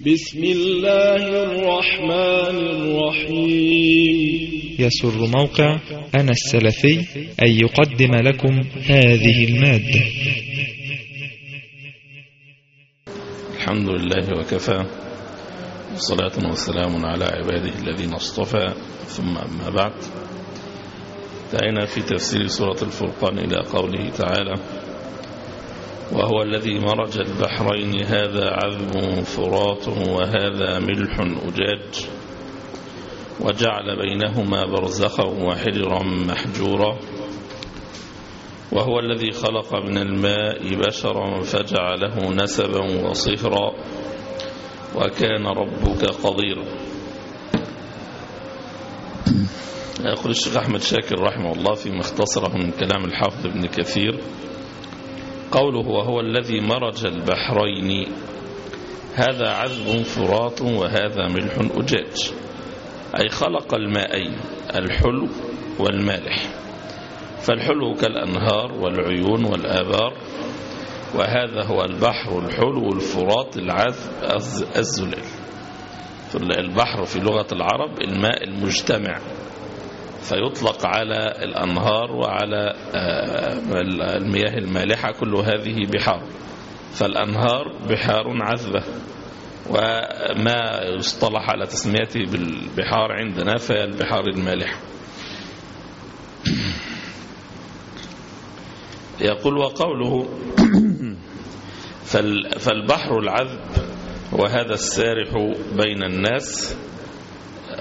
بسم الله الرحمن الرحيم. يسر موقع أنا السلفي أن يقدم لكم هذه المادة. الحمد لله وكفى والصلاة والسلام على عباده الذين اصطفى ثم أما بعد. انتهينا في تفسير سورة الفرقان إلى قوله تعالى وهو الذي مرج البحرين هذا عذب فرات وهذا ملح أجاج. وجعل بينهما برزخا وحجرا محجورا. وهو الذي خلق من الماء بشرا فجعله نسبا وصهرا. وكان ربك قديرا. يقول الشيخ أحمد شاكر رحمه الله فيما اختصره من كلام الحافظ ابن كثير. قوله وهو الذي مرج البحرين. هذا عذب فرات وهذا ملح أجاج. أي خلق الماءين الحلو والمالح. فالحلو كالأنهار والعيون والآبار. وهذا هو البحر الحلو الفرات العذب الزلال. البحر في لغة العرب الماء المجتمع. فيطلق على الأنهار وعلى المياه المالحة كل هذه بحار. فالأنهار بحار عذبة وما يصطلح على تسميته بالبحار عندنا فهي البحار المالحة. يقول وقوله فالبحر العذب وهذا السارح بين الناس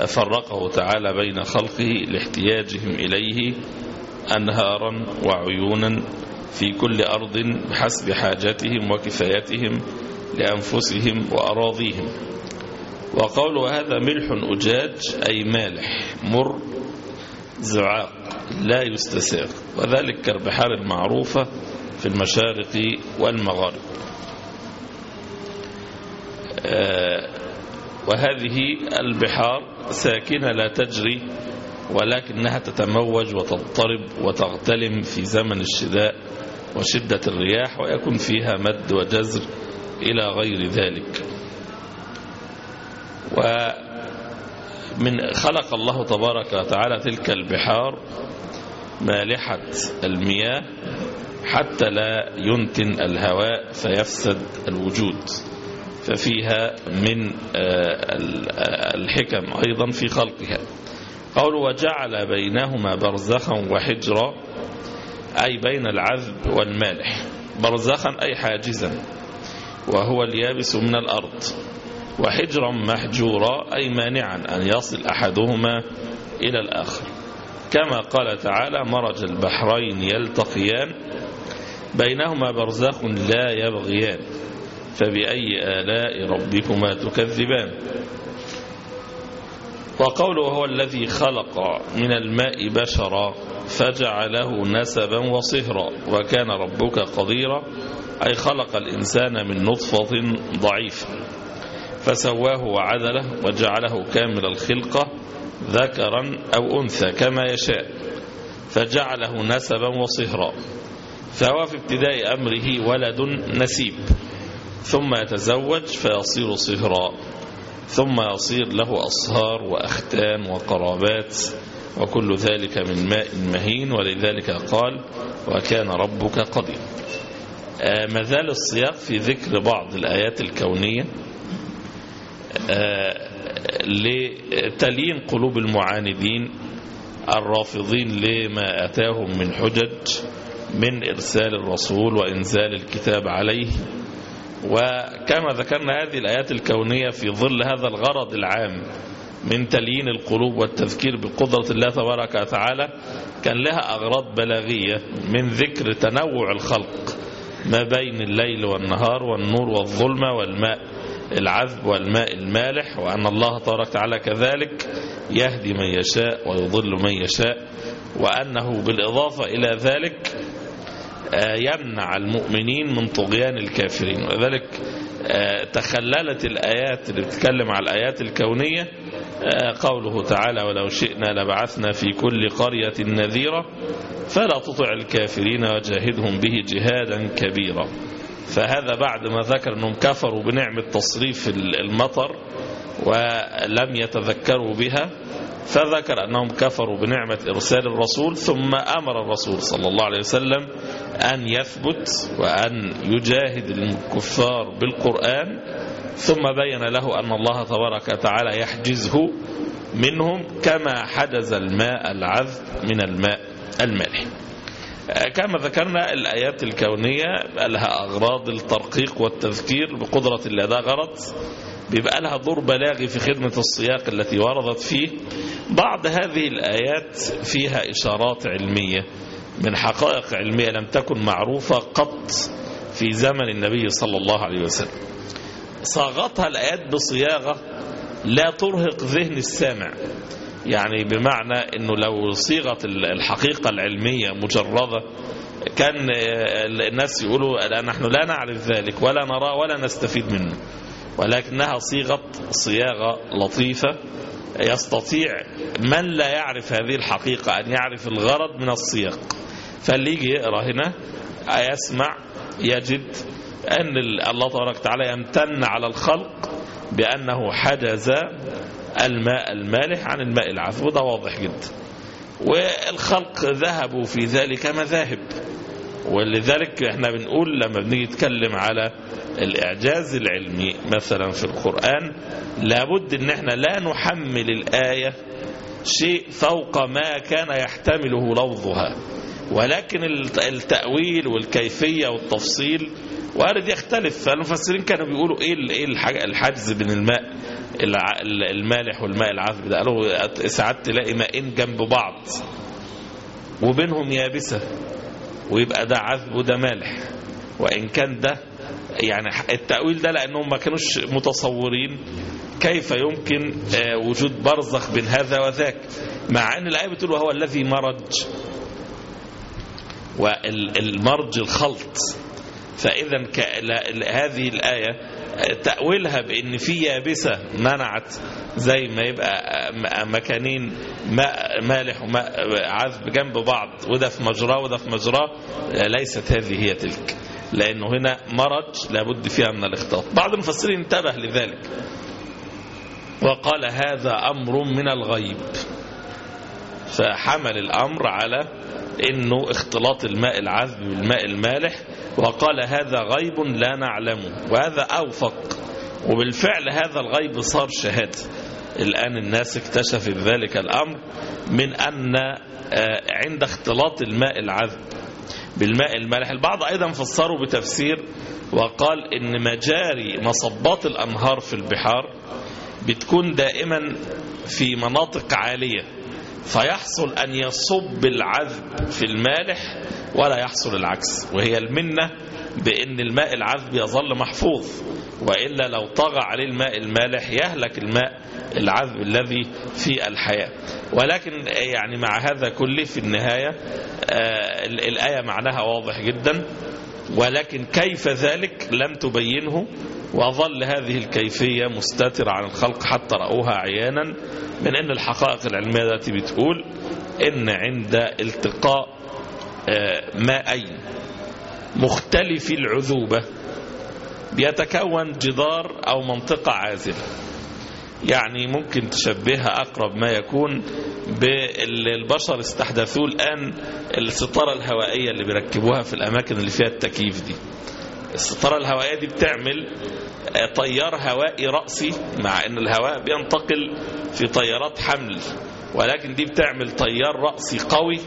فرقه تعالى بين خلقه لاحتياجهم إليه أنهارا وعيونا في كل أرض بحسب حاجتهم وكفايتهم لأنفسهم وأراضيهم. وقول هذا ملح أجاج أي مالح مر زعاق لا يستساغ وذلك كالبحار المعروفة في المشارق والمغارب. وهذه البحار ساكنة لا تجري ولكنها تتموج وتضطرب وتغتلم في زمن الشداء وشدة الرياح ويكون فيها مد وجزر إلى غير ذلك. ومن خلق الله تبارك وتعالى تلك البحار مالحة المياه حتى لا ينتن الهواء فيفسد الوجود. ففيها من الحكم أيضا في خلقها. قول وجعل بينهما برزخا وحجرا أي بين العذب والمالح برزخا أي حاجزا. وهو اليابس من الأرض. وحجرا محجورا أي مانعا أن يصل أحدهما إلى الآخر. كما قال تعالى مرج البحرين يلتقيان بينهما برزخ لا يبغيان. فبأي آلاء ربكما تكذبان. وقوله هو الذي خلق من الماء بشرا فجعله نسبا وصهرا وكان ربك قديرا أي خلق الإنسان من نطفة ضعيفة. فسواه وعدله وجعله كامل الخلقة ذكرا أو أنثى كما يشاء فجعله نسبا وصهرا. فهو في ابتداء أمره ولد نسيب. ثم يتزوج فيصير صهرا. ثم يصير له أصهار وأختان وقرابات وكل ذلك من ماء مهين ولذلك قال وكان ربك قدير. ما زال السياق في ذكر بعض الآيات الكونية لتليين قلوب المعاندين الرافضين لما أتاهم من حجج من إرسال الرسول وإنزال الكتاب عليه وكما ذكرنا هذه الآيات الكونية في ظل هذا الغرض العام من تليين القلوب والتذكير بقدرة الله تبارك وتعالى كان لها أغراض بلاغية من ذكر تنوع الخلق ما بين الليل والنهار والنور والظلمة والماء العذب والماء المالح وأن الله تبارك وتعالى كذلك يهدي من يشاء ويضل من يشاء وأنه بالإضافة إلى ذلك يمنع المؤمنين من طغيان الكافرين. وذلك تخللت الآيات اللي بتتكلم على الآيات الكونية قوله تعالى ولو شئنا لبعثنا في كل قرية نذيرا فلا تطع الكافرين وجاهدهم به جهادا كبيرا. فهذا بعد ما ذكر أنهم كفروا بنعمة تصريف المطر ولم يتذكروا بها. فذكر أنهم كفروا بنعمة إرسال الرسول ثم أمر الرسول صلى الله عليه وسلم أن يثبت وأن يجاهد الكفار بالقرآن ثم بين له أن الله تبارك وتعالى يحجزه منهم كما حجز الماء العذب من الماء المالح كما ذكرنا الآيات الكونية لها أغراض الترقيق والتذكير بقدرة الله؟ ده غرض بيبقى لها دور بلاغي في خدمة السياق التي وردت فيه. بعض هذه الآيات فيها إشارات علمية. من حقائق علمية لم تكن معروفة قط في زمن النبي صلى الله عليه وسلم. صاغتها الآيات بصياغة لا ترهق ذهن السامع. يعني بمعنى أنه لو صيغت الحقيقة العلمية مجردة كان الناس يقولوا نحن لا نعرف ذلك ولا نرى ولا نستفيد منه. ولكنها صيغة صياغة لطيفة. يستطيع من لا يعرف هذه الحقيقة أن يعرف الغرض من السياق فاللي يجي يقرأ هنا يسمع يجد أن الله تبارك وتعالى يمتن على الخلق بأنه حجز الماء المالح عن الماء العذب وده واضح جدا. والخلق ذهبوا في ذلك مذاهب. ولذلك إحنا بنقول لما بنيجي نتكلم على الإعجاز العلمي مثلا في القرآن لابد إن إحنا لا نحمل الآية شيء فوق ما كان يحتمله لفظها ولكن التأويل والكيفية والتفصيل وارد يختلف. فالمفسرين كانوا بيقولوا إيه إيه الحجز بين الماء المالح والماء العذب ده؟ قالوا ساعات تلاقي ماءين جنب بعض وبينهم يابسة. ويبقى ده عذب وده مالح. وإن كان ده يعني التأويل ده لأنهم ما كانوش متصورين كيف يمكن وجود برزخ بين هذا وذاك. مع أن الآية بتقول وهو الذي مرج. والمرج الخلط. فإذا هذه الآية تأويلها بأن في يابسة منعت زي ما يبقى مكانين ماء مالح وماء عذب جنب بعض وده في مجراه وده في مجراه ليست هذه هي تلك لأنه هنا مرج لابد فيها من الاختلاط. بعض المفسرين انتبه لذلك. وقال هذا أمر من الغيب. فحمل الأمر على إنه اختلاط الماء العذب بالماء المالح وقال هذا غيب لا نعلمه وهذا أوفق. وبالفعل هذا الغيب صار شهاده الآن الناس اكتشفت ذلك الأمر من أن عند اختلاط الماء العذب بالماء المالح. البعض أيضا فسروا بتفسير وقال إن مجاري مصبات الأنهار في البحار بتكون دائما في مناطق عالية. فيحصل أن يصب العذب في المالح ولا يحصل العكس. وهي المنة بأن الماء العذب يظل محفوظ وإلا لو طغى عليه الماء المالح يهلك الماء العذب الذي في الحياة. ولكن يعني مع هذا كله في النهاية آه الآية معناها واضح جدا. ولكن كيف ذلك لم تبينه وظل هذه الكيفية مستترة عن الخلق حتى رأوها عيانا من أن الحقائق العلمية التي بتقول أن عند التقاء ماءين مختلف العذوبة بيتكون جدار أو منطقة عازلة. يعني ممكن تشبهها أقرب ما يكون بالبشر استحدثوه الآن الستارة الهوائية اللي بيركبوها في الأماكن اللي فيها التكييف دي. الستارة الهوائية دي بتعمل طيار هوائي رأسي مع إن الهواء بينتقل في طيارات حمل ولكن دي بتعمل طيار رأسي قوي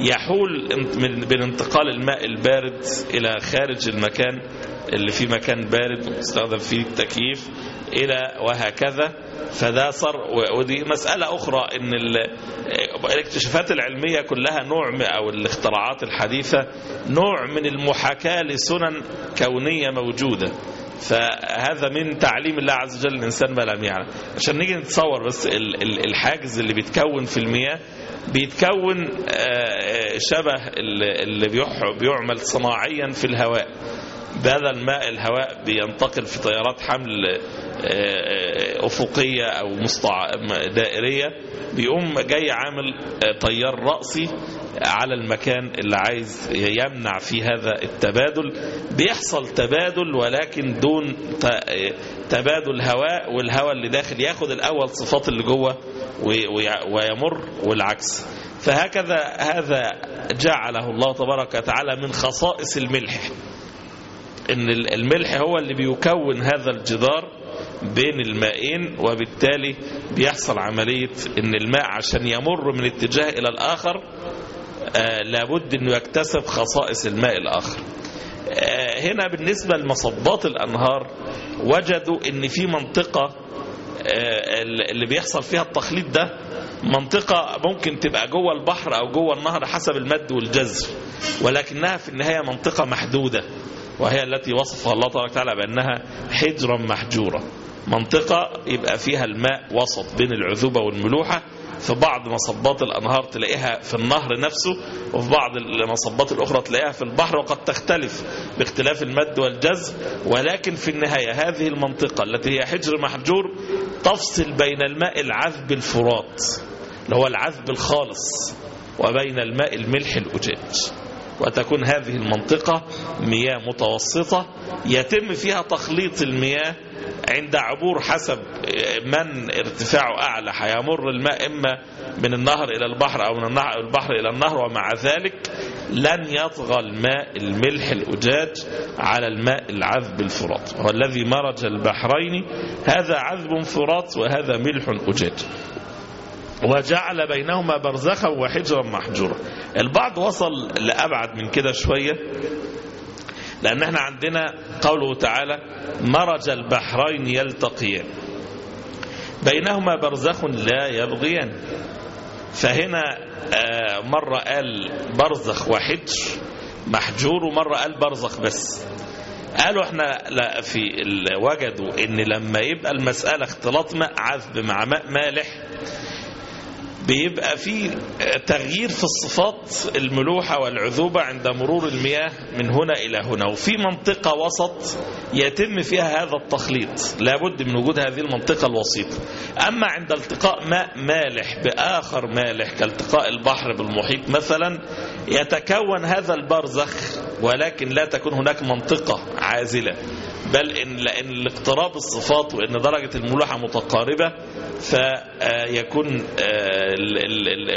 يحول من انتقال الماء البارد إلى خارج المكان اللي فيه مكان بارد وتستخدم فيه التكييف. إلى وهكذا. فده صار ودي مسألة أخرى إن الاكتشافات العلمية كلها نوع أو الاختراعات الحديثة نوع من المحاكاة لسنن كونية موجودة. فهذا من تعليم الله عز وجل الإنسان ما لم يعلم. عشان نيجي نتصور بس الحاجز اللي بيتكون في المياه بيتكون شبه اللي بيعمل صناعيا في الهواء. بدل ماء الهواء بينتقل في طيارات حمل أفقية أو مستع... دائرية بيقوم جاي عامل تيار رأسي على المكان اللي عايز يمنع فيه هذا التبادل. بيحصل تبادل ولكن دون تبادل هواء والهواء اللي داخل ياخد الأول صفات اللي جوه ويمر والعكس. فهكذا هذا جعله الله تبارك وتعالى من خصائص الملح. إن الملح هو اللي بيكون هذا الجدار بين المائين وبالتالي بيحصل عملية إن الماء عشان يمر من اتجاه إلى الآخر آه لابد إنه يكتسب خصائص الماء الآخر. آه هنا بالنسبة لمصبات الأنهار وجدوا إن في منطقة آه اللي بيحصل فيها التخليط ده منطقة ممكن تبقى جوه البحر أو جوه النهر حسب المد والجزر ولكنها في النهاية منطقة محدودة. وهي التي وصفها الله تبارك وتعالى بأنها حجرا محجورة. منطقة يبقى فيها الماء وسط بين العذوبة والملوحة في بعض مصبات الأنهار تلاقيها في النهر نفسه وفي بعض المصبات الأخرى تلاقيها في البحر وقد تختلف باختلاف المد والجزر ولكن في النهاية هذه المنطقة التي هي حجر محجور تفصل بين الماء العذب الفرات اللي هو العذب الخالص وبين الماء الملح الأجاج. وتكون هذه المنطقة مياه متوسطة يتم فيها تخليط المياه عند عبور حسب من ارتفاعه أعلى. هيمر الماء إما من النهر إلى البحر أو من البحر إلى النهر ومع ذلك لن يطغى الماء الملح الأجاج على الماء العذب الفرات. هو الذي مرج البحرين هذا عذب فرات وهذا ملح أجاج. وجعل بينهما برزخا وحجرا محجورا. البعض وصل لأبعد من كده شوية لأن إحنا عندنا قوله تعالى مرج البحرين يلتقيان بينهما برزخ لا يبغيان. فهنا مرة قال برزخ وحجر محجور ومرة قال برزخ بس. قالوا إحنا لا في وجدوا إن لما يبقى المسألة اختلاط ماء عذب مع ماء مالح. بيبقى في تغيير في الصفات الملوحة والعذوبة عند مرور المياه من هنا إلى هنا. وفي منطقة وسط يتم فيها هذا التخليط. لابد من وجود هذه المنطقة الوسيطة. أما عند التقاء ماء مالح بآخر مالح كالتقاء البحر بالمحيط مثلا يتكون هذا البرزخ ولكن لا تكون هناك منطقة عازلة. بل إن لأن الاقتراب الصفات وإن درجة الملوحة متقاربة فيكون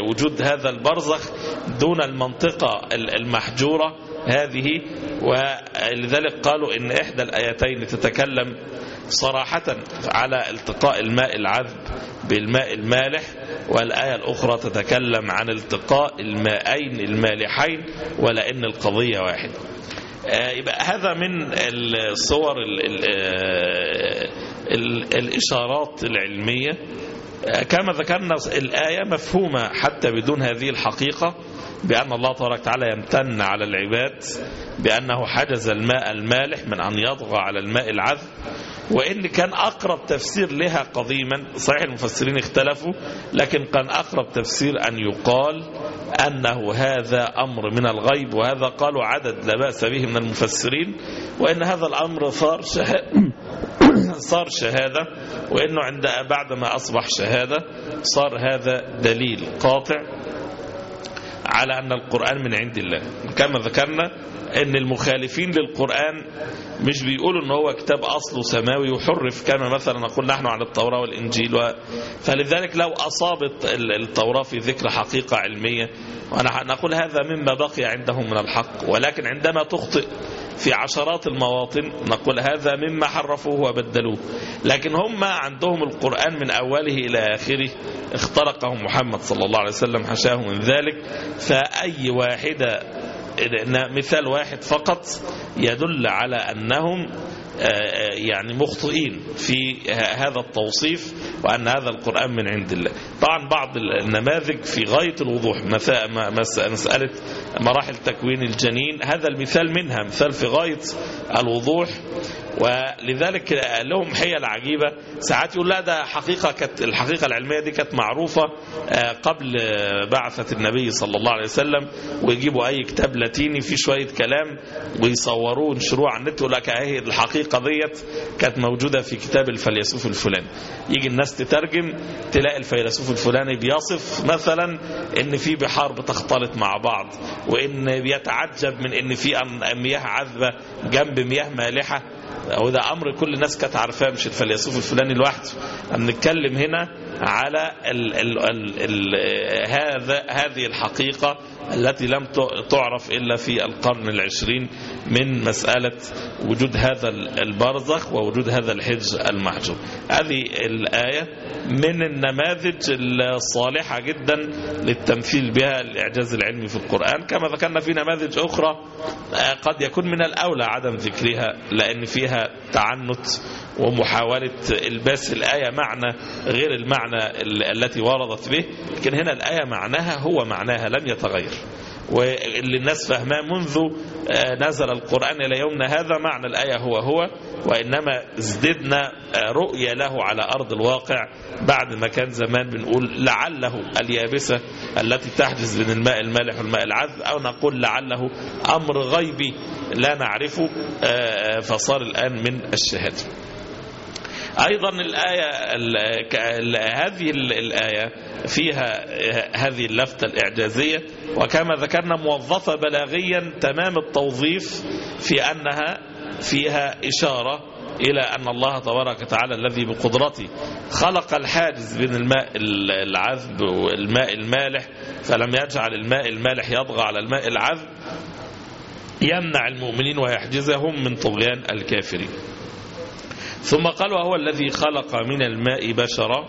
وجود هذا البرزخ دون المنطقة المحجورة هذه. ولذلك قالوا إن إحدى الآيتين تتكلم صراحة على التقاء الماء العذب بالماء المالح والآية الأخرى تتكلم عن التقاء المائين المالحين ولأن القضية واحدة. يبقى هذا من الصور ال ال ال الإشارات العلمية. كما ذكرنا الآية مفهومة حتى بدون هذه الحقيقة. بأن الله تبارك وتعالى يمتن على العباد بأنه حجز الماء المالح من أن يطغى على الماء العذب وإن كان أقرب تفسير لها قديما صحيح المفسرين اختلفوا لكن كان أقرب تفسير أن يقال أنه هذا أمر من الغيب وهذا قالوا عدد لا بأس به من المفسرين وإن هذا الأمر صار صار شهادة وإنه عند بعدما أصبح شهادة صار هذا دليل قاطع. على أن القرآن من عند الله. كما ذكرنا أن المخالفين للقرآن مش بيقولوا أنه هو كتاب أصله سماوي وحرف كما مثلا نقول نحن عن التوراة والإنجيل. و... فلذلك لو أصابت التوراة في ذكر حقيقة علمية ونقول هذا مما بقي عندهم من الحق. ولكن عندما تخطئ في عشرات المواطن نقول هذا مما حرفوه وبدلوه. لكن هم عندهم القرآن من أوله إلى آخره. اخترقه محمد صلى الله عليه وسلم حشاه من ذلك. فأي واحدة مثال واحد فقط يدل على أنهم يعني مخطئين في هذا التوصيف وأن هذا القرآن من عند الله. طبعا بعض النماذج في غاية الوضوح مسألة مراحل تكوين الجنين هذا المثال منها مثال في غاية الوضوح. ولذلك لهم حيل عجيبة ساعات يقول لا ده حقيقة كانت الحقيقة العلمية دي كانت معروفة قبل بعثة النبي صلى الله عليه وسلم ويجيبوا أي كتاب لاتيني فيه شوية كلام ويصوروه وينشروه على النت يقول لك أهي الحقيقة ديت كانت موجودة في كتاب الفيلسوف الفلاني. يجي الناس تترجم تلاقي الفيلسوف الفلاني بيصف مثلا إن في بحار بتختلط مع بعض وإن بيتعجب من إن في مياه عذبة جنب مياه مالحة. وده أمر كل الناس كانت عارفاه مش الفيلسوف الفلاني لوحده. بنتكلم هنا على ال ال ال ال هذا هذه الحقيقة التي لم تعرف إلا في القرن العشرين من مسألة وجود هذا البرزخ ووجود هذا الحج المحجوب. هذه الآية من النماذج الصالحة جدا للتمثيل بها الإعجاز العلمي في القرآن. كما ذكرنا في نماذج أخرى قد يكون من الأولى عدم ذكرها لأن فيها تعنت ومحاولة إلباس الآية معنى غير المعنى التي وردت به لكن هنا الآية معناها هو معناها لم يتغير. واللي الناس فهماه منذ نزل القرآن إلى يومنا هذا معنى الآية هو هو وإنما ازددنا رؤية له على أرض الواقع بعد ما كان زمان بنقول لعله اليابسة التي تحجز بين الماء المالح والماء العذب أو نقول لعله أمر غيبي لا نعرفه فصار الآن من الشهادة. أيضا الآية هذه الآية فيها هذه اللفتة الإعجازية وكما ذكرنا موظفة بلاغيا تمام التوظيف في أنها فيها إشارة إلى أن الله تبارك وتعالى الذي بقدرته خلق الحاجز بين الماء العذب والماء المالح فلم يجعل الماء المالح يطغى على الماء العذب يمنع المؤمنين ويحجزهم من طغيان الكافرين. ثم قال وهو الذي خلق من الماء بشرا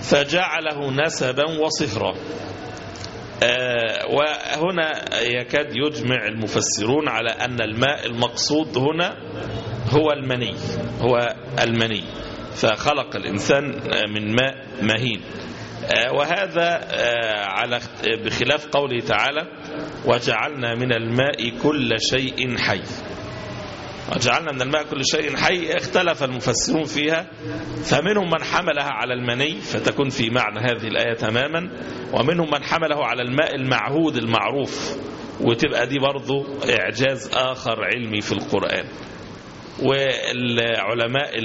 فجعله نسبا وصهرا. آه وهنا يكاد يجمع المفسرون على أن الماء المقصود هنا هو المني هو المني. فخلق الإنسان من ماء مهين. آه وهذا آه على بخلاف قوله تعالى وجعلنا من الماء كل شيء حي وجعلنا من الماء كل شيء حي اختلف المفسرون فيها فمنهم من حملها على المني فتكون في معنى هذه الآية تماما ومنهم من حمله على الماء المعهود المعروف وتبقى دي برضو إعجاز آخر علمي في القرآن. والعلماء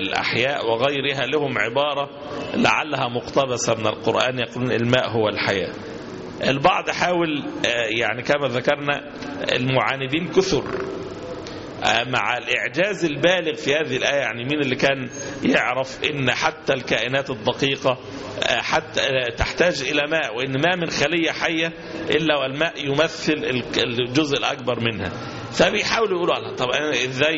الأحياء وغيرها لهم عبارة لعلها مقتبسة من القرآن يقولون الماء هو الحياة. البعض حاول يعني كما ذكرنا المعاندين كثر. مع الإعجاز البالغ في هذه الآية يعني مين اللي كان يعرف إن حتى الكائنات الدقيقة حتى تحتاج إلى ماء وإن ما من خلية حية إلا والماء يمثل الجزء الأكبر منها. فبيحاولوا يقولوا الله طب إزاي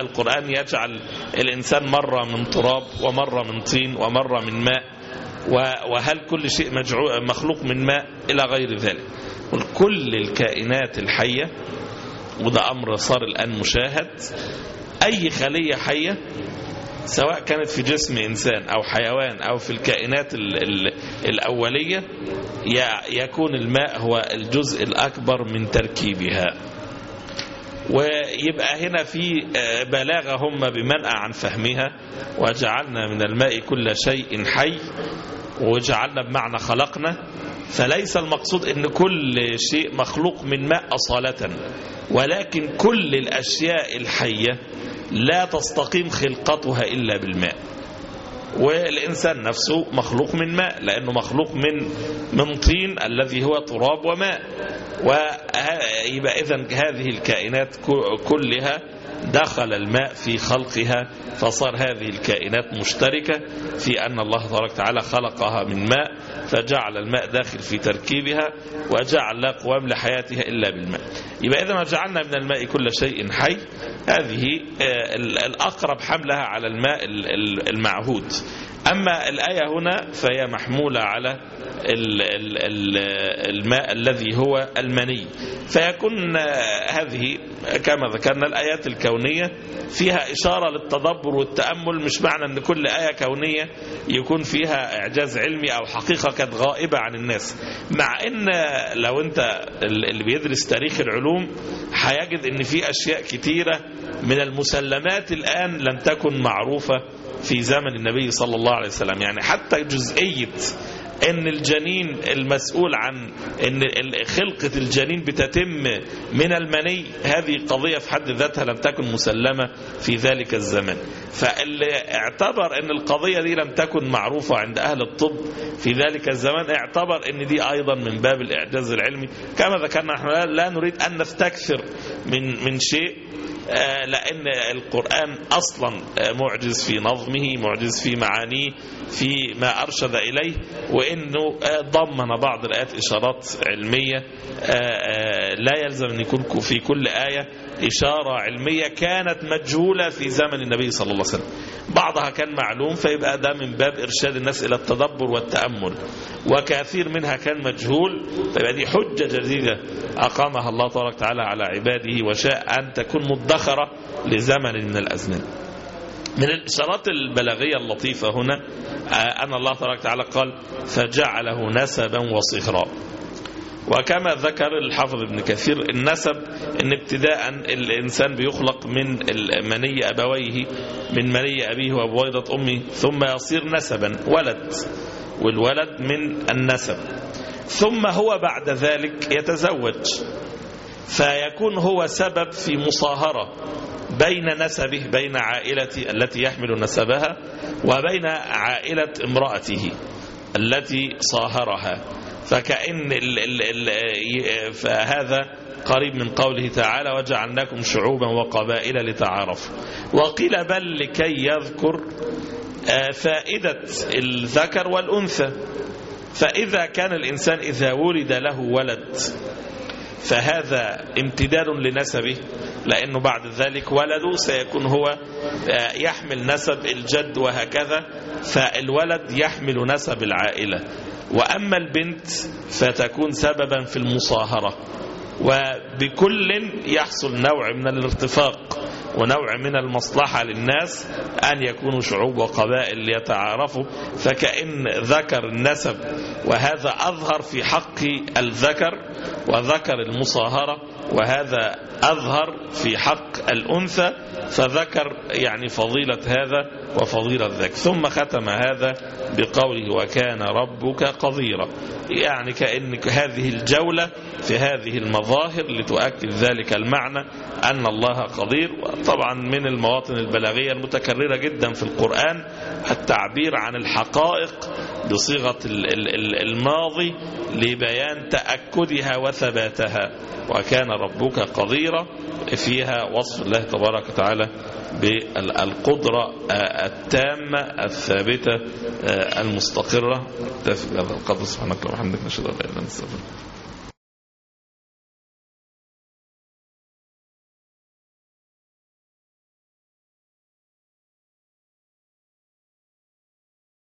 القرآن يجعل الإنسان مرة من تراب ومرة من طين ومرة من ماء وهل كل شيء مخلوق من ماء إلى غير ذلك؟ كل الكائنات الحية وده أمر صار الآن مشاهد. أي خلية حية سواء كانت في جسم إنسان أو حيوان أو في الكائنات ال ال الأولية يكون الماء هو الجزء الأكبر من تركيبها. ويبقى هنا في بلاغة هم بمنأى عن فهمها. وجعلنا من الماء كل شيء حي. وجعلنا بمعنى خلقنا فليس المقصود إن كل شيء مخلوق من ماء أصالة ولكن كل الأشياء الحية لا تستقيم خلقتها إلا بالماء. والإنسان نفسه مخلوق من ماء لأنه مخلوق من من طين الذي هو تراب وماء. ويبقى إذن هذه الكائنات كلها دخل الماء في خلقها فصار هذه الكائنات مشتركة في أن الله تبارك وتعالى خلقها من ماء فجعل الماء داخل في تركيبها وجعل لا قوام لحياتها إلا بالماء. يبقى إذا ما جعلنا من الماء كل شيء حي هذه الأقرب حملها على الماء المعهود. أما الآية هنا فهي محمولة على ال- ال- ال- الماء الذي هو المني. فيكون هذه كما ذكرنا الآيات الكونية فيها إشارة للتدبر والتأمل مش معنى أن كل آية كونية يكون فيها إعجاز علمي أو حقيقة كانت غائبة عن الناس. مع أن لو أنت اللي بيدرس تاريخ العلوم هيجد أن في أشياء كتيرة من المسلمات الآن لم تكن معروفة في زمن النبي صلى الله عليه وسلم. يعني حتى جزئية إن الجنين المسؤول عن إن خلقة الجنين بتتم من المني هذه قضية في حد ذاتها لم تكن مسلمة في ذلك الزمن. فاللي اعتبر إن القضية دي لم تكن معروفة عند أهل الطب في ذلك الزمان اعتبر إن دي أيضا من باب الإعجاز العلمي. كما ذكرنا نحن لا- نريد أن نستكثر من من شيء. لأن القرآن أصلا آه، معجز في نظمه معجز في معانيه في ما أرشد إليه وإنه آه، ضمن بعض الآيات إشارات علمية آه، آه، لا يلزم أن يكون في كل آية إشارة علمية كانت مجهولة في زمن النبي صلى الله عليه وسلم. بعضها كان معلوم فيبقى ده من باب إرشاد الناس إلى التدبر والتأمل. وكثير منها كان مجهول فيبقى دي حجة جديدة أقامها الله تبارك وتعالى على عباده وشاء أن تكون مدخرة لزمن من الأزمان من الإشارات البلاغية اللطيفة هنا آه، أن الله تبارك وتعالى قال فجعله نسبا وصهرا وكما ذكر الحافظ ابن كثير النسب إن ابتداء الإنسان بيخلق من مني أبويه من مني أبيه وبويضة امه ثم يصير نسبا ولد والولد من النسب. ثم هو بعد ذلك يتزوج فيكون هو سبب في مصاهرة بين نسبه بين عائلة التي يحمل نسبها وبين عائلة امرأته التي صاهرها. فكأن ال ال ال فهذا قريب من قوله تعالى وجعلناكم شعوبا وقبائل لتعارفوا. وقيل بل لكي يذكر آه، فائدة الذكر والأنثى. فإذا كان الإنسان إذا ولد له ولد فهذا امتداد لنسبه لأنه بعد ذلك ولده سيكون هو آه، يحمل نسب الجد وهكذا فالولد يحمل نسب العائلة. وأما البنت فتكون سببا في المصاهرة. وبكل يحصل نوع من الارتفاق. ونوع من المصلحة للناس أن يكونوا شعوب وقبائل ليتعارفوا فكأن ذكر النسب وهذا أظهر في حق الذكر وذكر المصاهرة وهذا أظهر في حق الأنثى فذكر يعني فضيلة هذا وفضيلة ذاك ثم ختم هذا بقوله وكان ربك قديرا. يعني كأن هذه الجولة في هذه المظاهر لتؤكد ذلك المعنى أن الله قدير. طبعا من المواطن البلاغية المتكررة جدا في القرآن التعبير عن الحقائق بصيغة ال- ال- ال- الماضي لبيان تأكدها وثباتها. وكان ربك قديرا فيها وصف الله تبارك وتعالى بالقدرة التامة الثابتة المستقرة. تفي بهذا القدر سبحانك اللهم وبحمدك نشهد أن لا إلا أنت نستغفرك.